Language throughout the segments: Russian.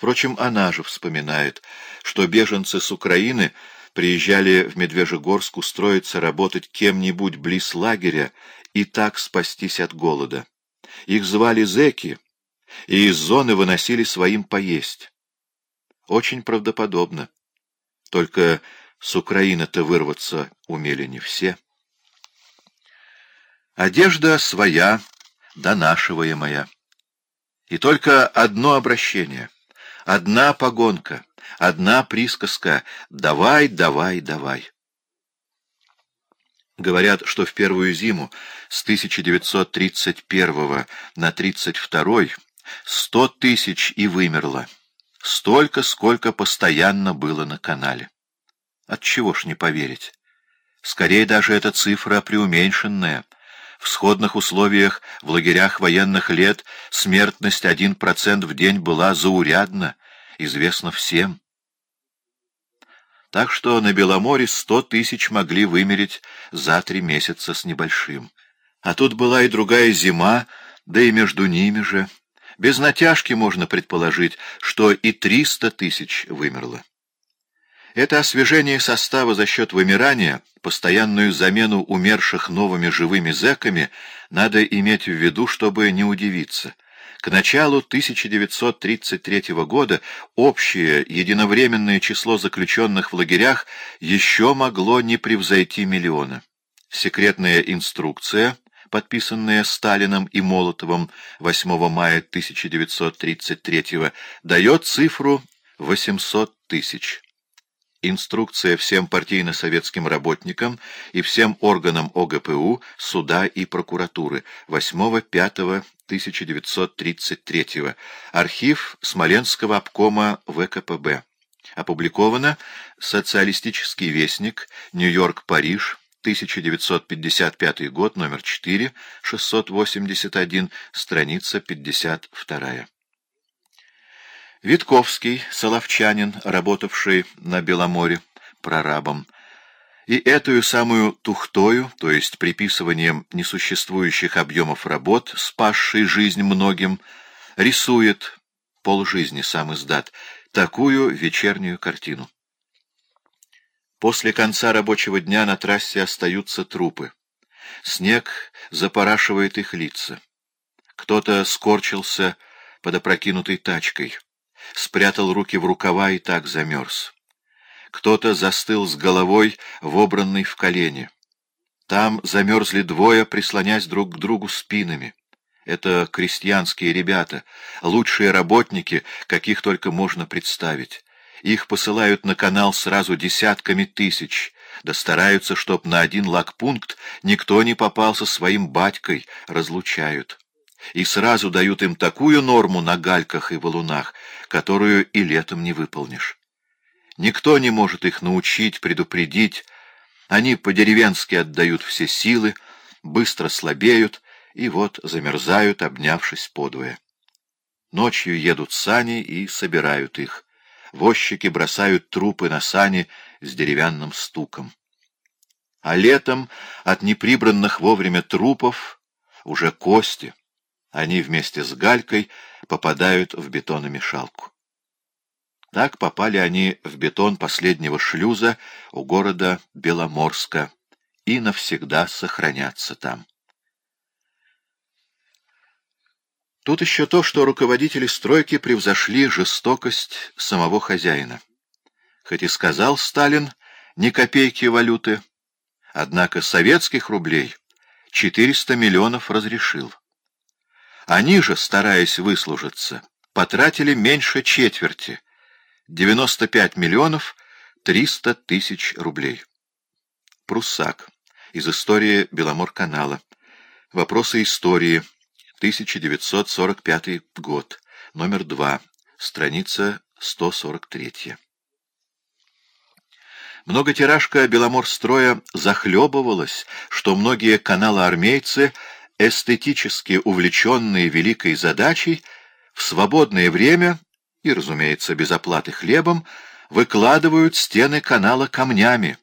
Впрочем, она же вспоминает, что беженцы с Украины приезжали в Медвежьегорск устроиться работать кем-нибудь близ лагеря и так спастись от голода. Их звали зэки, и из зоны выносили своим поесть. Очень правдоподобно. Только с Украины-то вырваться умели не все. Одежда своя, донашиваемая. И только одно обращение, одна погонка, одна присказка «давай, давай, давай». Говорят, что в первую зиму с 1931 на 32 сто тысяч и вымерло. Столько, сколько постоянно было на канале. Отчего ж не поверить? Скорее даже эта цифра преуменьшенная. В сходных условиях в лагерях военных лет смертность 1% в день была заурядна, известно всем. Так что на Беломоре сто тысяч могли вымереть за три месяца с небольшим. А тут была и другая зима, да и между ними же. Без натяжки можно предположить, что и триста тысяч вымерло. Это освежение состава за счет вымирания, постоянную замену умерших новыми живыми зэками, надо иметь в виду, чтобы не удивиться. К началу 1933 года общее единовременное число заключенных в лагерях еще могло не превзойти миллиона. Секретная инструкция подписанная Сталином и Молотовым 8 мая 1933 дает цифру 800 тысяч. Инструкция всем партийно-советским работникам и всем органам ОГПУ, суда и прокуратуры 8-5-1933. Архив Смоленского обкома ВКПБ. Опубликовано «Социалистический вестник», Нью-Йорк-Париж, 1955 год, номер 4, 681, страница 52. Витковский, соловчанин, работавший на Беломоре, прорабом, и эту самую тухтою, то есть приписыванием несуществующих объемов работ, спасшей жизнь многим, рисует, полжизни сам издат, такую вечернюю картину. После конца рабочего дня на трассе остаются трупы. Снег запорашивает их лица. Кто-то скорчился под опрокинутой тачкой, спрятал руки в рукава и так замерз. Кто-то застыл с головой, вобранной в колени. Там замерзли двое, прислонясь друг к другу спинами. Это крестьянские ребята, лучшие работники, каких только можно представить. Их посылают на канал сразу десятками тысяч, да стараются, чтоб на один лагпункт никто не попался своим батькой, разлучают. И сразу дают им такую норму на гальках и валунах, которую и летом не выполнишь. Никто не может их научить, предупредить. Они по-деревенски отдают все силы, быстро слабеют и вот замерзают, обнявшись подвое. Ночью едут сани и собирают их возчики бросают трупы на сани с деревянным стуком. А летом от неприбранных вовремя трупов уже кости. Они вместе с галькой попадают в бетономешалку. Так попали они в бетон последнего шлюза у города Беломорска и навсегда сохранятся там. Тут еще то, что руководители стройки превзошли жестокость самого хозяина. Хоть и сказал Сталин ни копейки валюты, однако советских рублей 400 миллионов разрешил. Они же, стараясь выслужиться, потратили меньше четверти, 95 миллионов 300 тысяч рублей. Пруссак. Из истории Беломор-канала. Вопросы истории. 1945 год, номер 2, страница 143. Многотиражка Беломорстроя захлебывалась, что многие каналоармейцы, эстетически увлеченные великой задачей, в свободное время, и, разумеется, без оплаты хлебом, выкладывают стены канала камнями,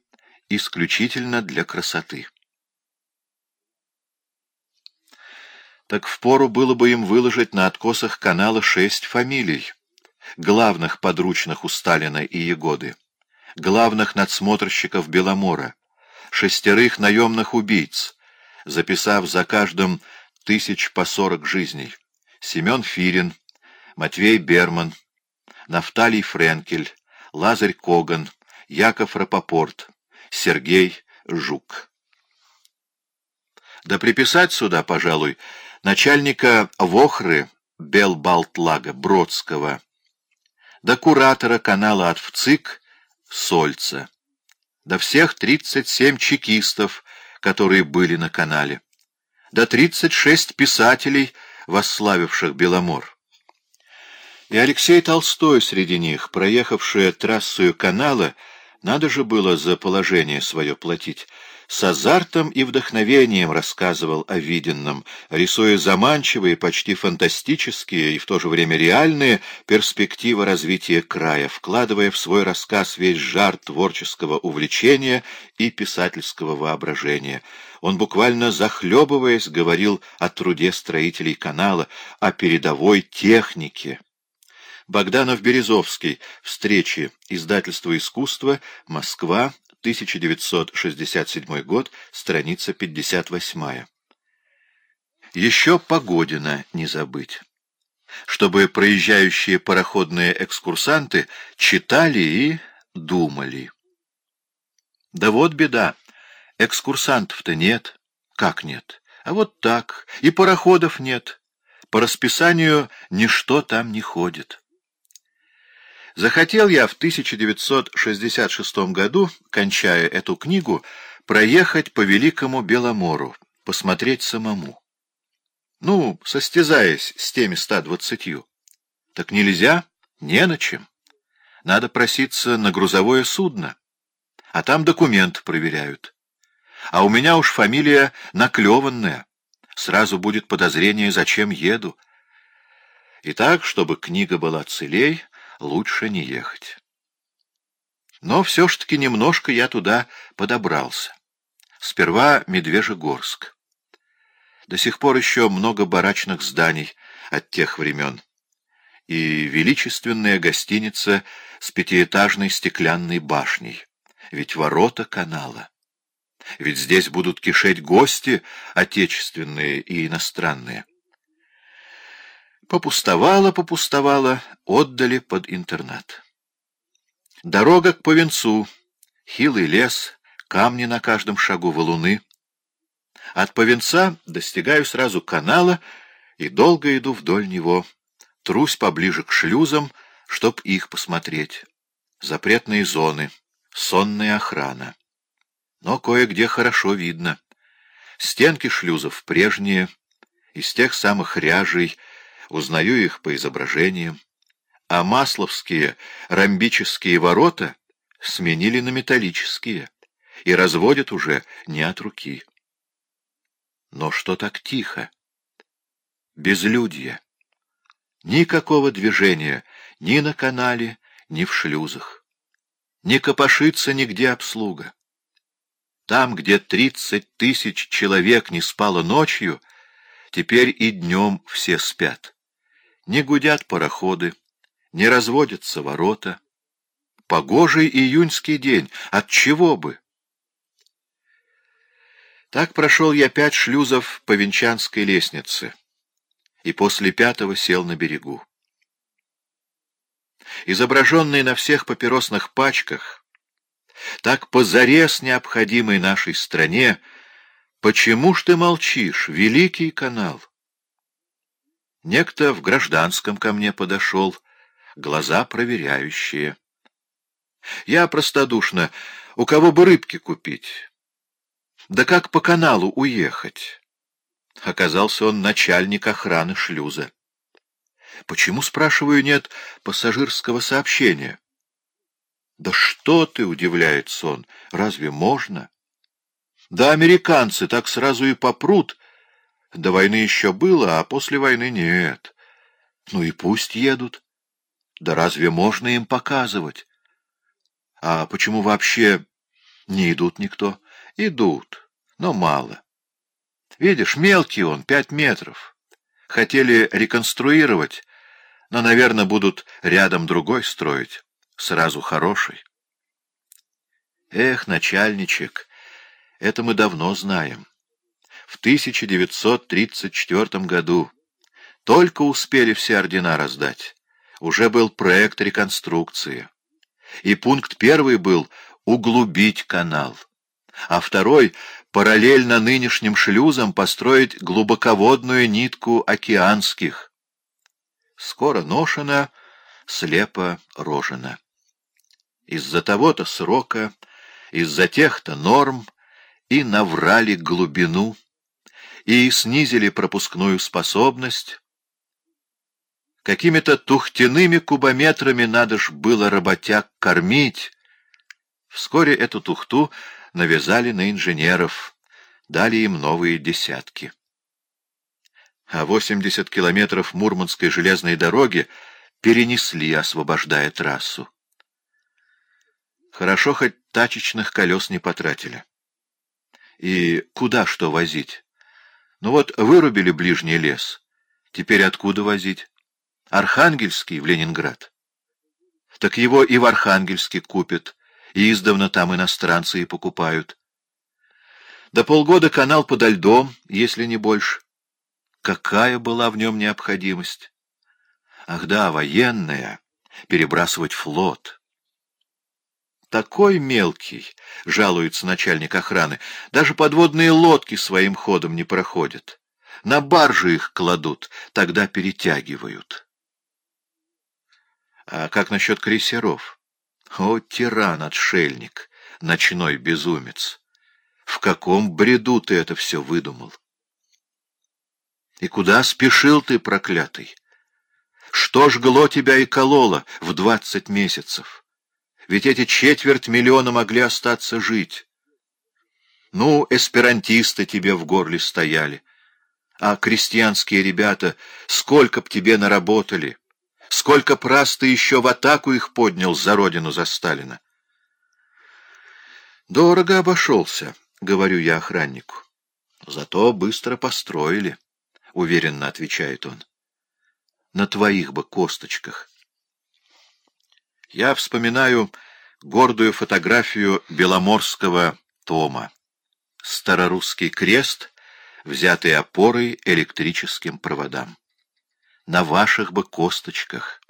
исключительно для красоты. так впору было бы им выложить на откосах канала шесть фамилий. главных подручных у Сталина и Егоды, главных надсмотрщиков Беломора, шестерых наемных убийц, записав за каждым тысяч по сорок жизней, Семен Фирин, Матвей Берман, Нафталий Френкель, Лазарь Коган, Яков Рапопорт, Сергей Жук. Да приписать сюда, пожалуй, начальника Вохры Белбалтлага Бродского, да куратора канала от ВЦИК Сольца, да всех 37 чекистов, которые были на канале, да 36 писателей, восславивших Беломор. И Алексей Толстой среди них, проехавший трассою канала, надо же было за положение свое платить, с азартом и вдохновением рассказывал о виденном, рисуя заманчивые, почти фантастические и в то же время реальные перспективы развития края, вкладывая в свой рассказ весь жар творческого увлечения и писательского воображения. Он буквально захлебываясь говорил о труде строителей канала, о передовой технике. Богданов-Березовский. Встречи. Издательство искусства. Москва. 1967 год. Страница 58. Еще Погодина не забыть. Чтобы проезжающие пароходные экскурсанты читали и думали. Да вот беда. Экскурсантов-то нет. Как нет? А вот так. И пароходов нет. По расписанию ничто там не ходит. Захотел я в 1966 году, кончая эту книгу, проехать по Великому Беломору, посмотреть самому. Ну, состязаясь с теми 120. Так нельзя, не на чем. Надо проситься на грузовое судно, а там документы проверяют. А у меня уж фамилия наклеванная. Сразу будет подозрение, зачем еду. И так, чтобы книга была целей, лучше не ехать. Но все ж таки немножко я туда подобрался. Сперва Медвежьегорск. До сих пор еще много барачных зданий от тех времен. И величественная гостиница с пятиэтажной стеклянной башней. Ведь ворота канала. Ведь здесь будут кишеть гости, отечественные и иностранные. Попустовало, попустовало, отдали под интернат. Дорога к Повенцу, хилый лес, камни на каждом шагу, валуны. От Повенца достигаю сразу канала и долго иду вдоль него, трусь поближе к шлюзам, чтоб их посмотреть. Запретные зоны, сонная охрана. Но кое-где хорошо видно. Стенки шлюзов прежние, из тех самых ряжей, узнаю их по изображениям, а масловские ромбические ворота сменили на металлические и разводят уже не от руки. Но что так тихо? Безлюдье. Никакого движения ни на канале, ни в шлюзах. Не копошится нигде обслуга. Там, где тридцать тысяч человек не спало ночью, теперь и днем все спят. Не гудят пароходы, не разводятся ворота. Погожий июньский день, от чего бы? Так прошел я пять шлюзов по Венчанской лестнице и после пятого сел на берегу. Изображенный на всех папиросных пачках, так позарез необходимой нашей стране, почему ж ты молчишь, великий канал? Некто в гражданском ко мне подошел, глаза проверяющие. Я простодушно, у кого бы рыбки купить? Да как по каналу уехать? Оказался он начальник охраны шлюза. Почему, спрашиваю, нет пассажирского сообщения? Да что ты, удивляется он, разве можно? Да американцы так сразу и попрут, до войны еще было, а после войны нет. Ну и пусть едут. Да разве можно им показывать? А почему вообще не идут никто? Идут, но мало. Видишь, мелкий он, пять метров. Хотели реконструировать, Но, наверное, будут рядом другой строить, сразу хороший. Эх, начальничек, это мы давно знаем. В 1934 году только успели все ордена раздать. Уже был проект реконструкции. И пункт первый был углубить канал, а второй — параллельно нынешним шлюзам построить глубоководную нитку океанских. Скоро ношена, слепо рожена. Из-за того-то срока, из-за тех-то норм и наврали глубину, и снизили пропускную способность. Какими-то тухтяными кубометрами надо ж было работяг кормить, Вскоре эту тухту навязали на инженеров, дали им новые десятки. А 80 километров Мурманской железной дороги перенесли, освобождая трассу. Хорошо, хоть тачечных колес не потратили. И куда что возить? Ну вот вырубили ближний лес. Теперь откуда возить? Архангельский в Ленинград. Так его и в Архангельске купят, и издавна там иностранцы и покупают. До полгода канал подо льдом, если не больше. Какая была в нем необходимость? Ах да, военная, перебрасывать флот. Такой мелкий, жалуется начальник охраны, даже подводные лодки своим ходом не проходят. На баржи их кладут, тогда перетягивают. А как насчет крейсеров? О, тиран-отшельник, ночной безумец! В каком бреду ты это все выдумал? И куда спешил ты, проклятый? Что жгло тебя и кололо в двадцать месяцев? Ведь эти четверть миллиона могли остаться жить. Ну, эсперантисты тебе в горле стояли, а крестьянские ребята сколько б тебе наработали. Сколько прас ты еще в атаку их поднял за родину, за Сталина? Дорого обошелся, говорю я охраннику. Зато быстро построили, уверенно отвечает он. На твоих бы косточках. Я вспоминаю гордую фотографию Беломорского тома. Старорусский крест, взятый опорой электрическим проводам на ваших бы косточках.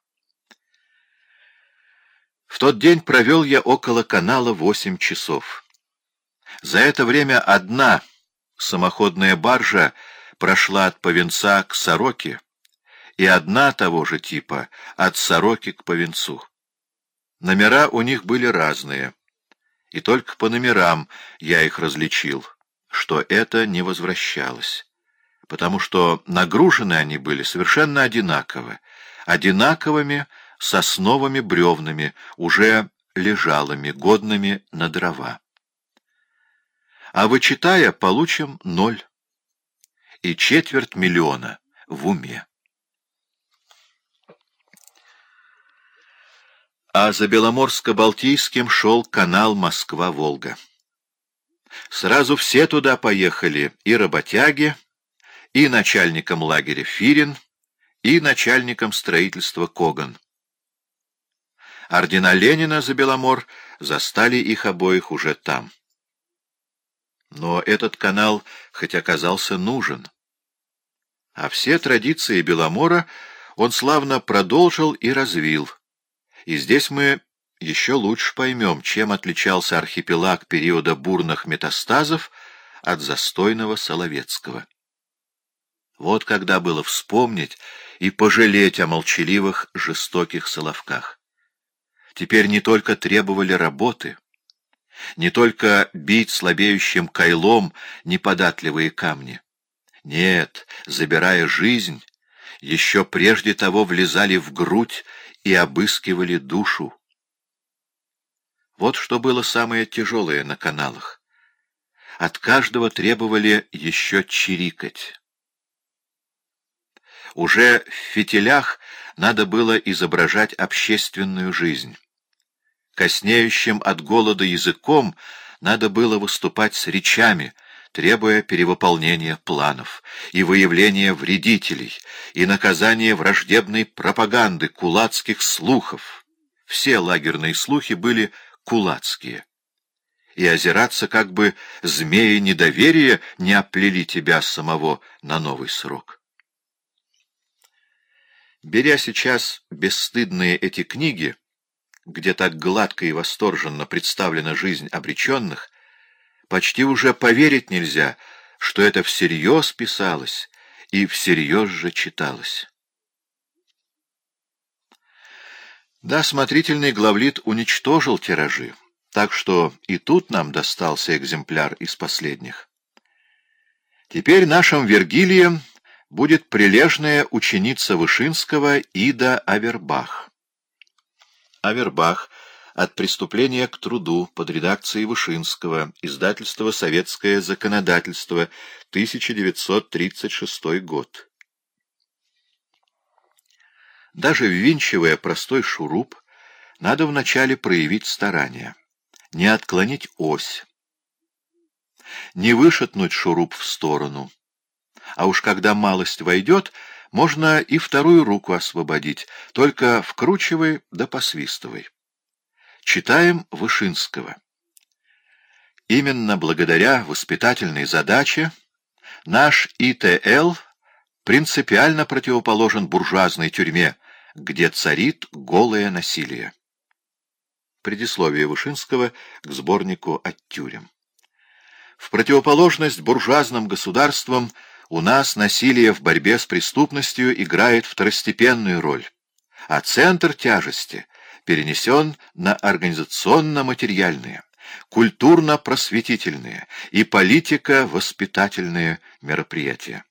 В тот день провел я около канала восемь часов. За это время одна самоходная баржа прошла от Повенца к Сороке, и одна того же типа от Сороки к Повенцу. Номера у них были разные, и только по номерам я их различил, что это не возвращалось потому что нагружены они были совершенно одинаково, одинаковыми сосновыми бревнами, уже лежалыми, годными на дрова. А вычитая, получим ноль и четверть миллиона в уме. А за Беломорско-Балтийским шел канал Москва-Волга. Сразу все туда поехали, и работяги, и начальником лагеря Фирин, и начальником строительства Коган. Ордена Ленина за Беломор застали их обоих уже там. Но этот канал хоть оказался нужен. А все традиции Беломора он славно продолжил и развил. И здесь мы еще лучше поймем, чем отличался архипелаг периода бурных метастазов от застойного Соловецкого. Вот когда было вспомнить и пожалеть о молчаливых, жестоких соловках. Теперь не только требовали работы, не только бить слабеющим кайлом неподатливые камни. Нет, забирая жизнь, еще прежде того влезали в грудь и обыскивали душу. Вот что было самое тяжелое на каналах. От каждого требовали еще чирикать. Уже в фитилях надо было изображать общественную жизнь. Коснеющим от голода языком надо было выступать с речами, требуя перевыполнения планов и выявления вредителей и наказания враждебной пропаганды, кулацких слухов. Все лагерные слухи были кулацкие. И озираться, как бы змеи недоверия не оплели тебя самого на новый срок. Беря сейчас бесстыдные эти книги, где так гладко и восторженно представлена жизнь обреченных, почти уже поверить нельзя, что это всерьез писалось и всерьез же читалось. Да, смотрительный главлит уничтожил тиражи, так что и тут нам достался экземпляр из последних. Теперь нашим Вергилием будет прилежная ученица Вышинского Ида Авербах. Авербах «От преступления к труду» под редакцией Вышинского, издательство «Советское законодательство», 1936 год. Даже ввинчивая простой шуруп, надо вначале проявить старание, не отклонить ось, не вышатнуть шуруп в сторону, а уж когда малость войдет, можно и вторую руку освободить, только вкручивай да посвистывай. Читаем Вышинского. Именно благодаря воспитательной задаче наш ИТЛ принципиально противоположен буржуазной тюрьме, где царит голое насилие. Предисловие Вышинского к сборнику «От тюрем». В противоположность буржуазным государствам у нас насилие в борьбе с преступностью играет второстепенную роль, а центр тяжести перенесен на организационно-материальные, культурно-просветительные и политико-воспитательные мероприятия.